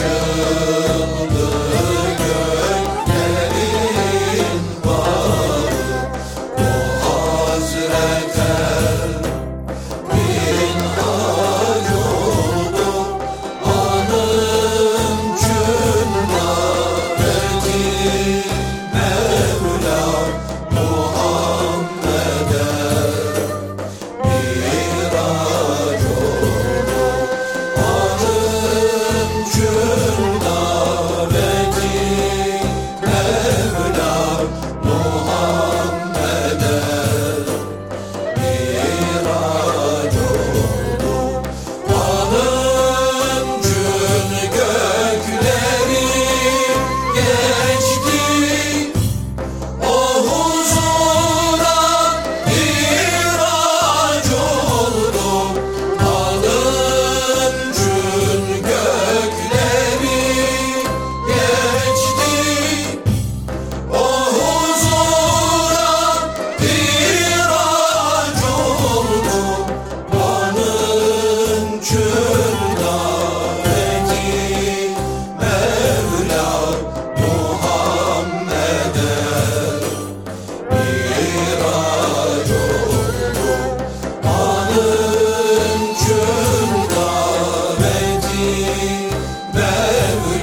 yıldır good. Belo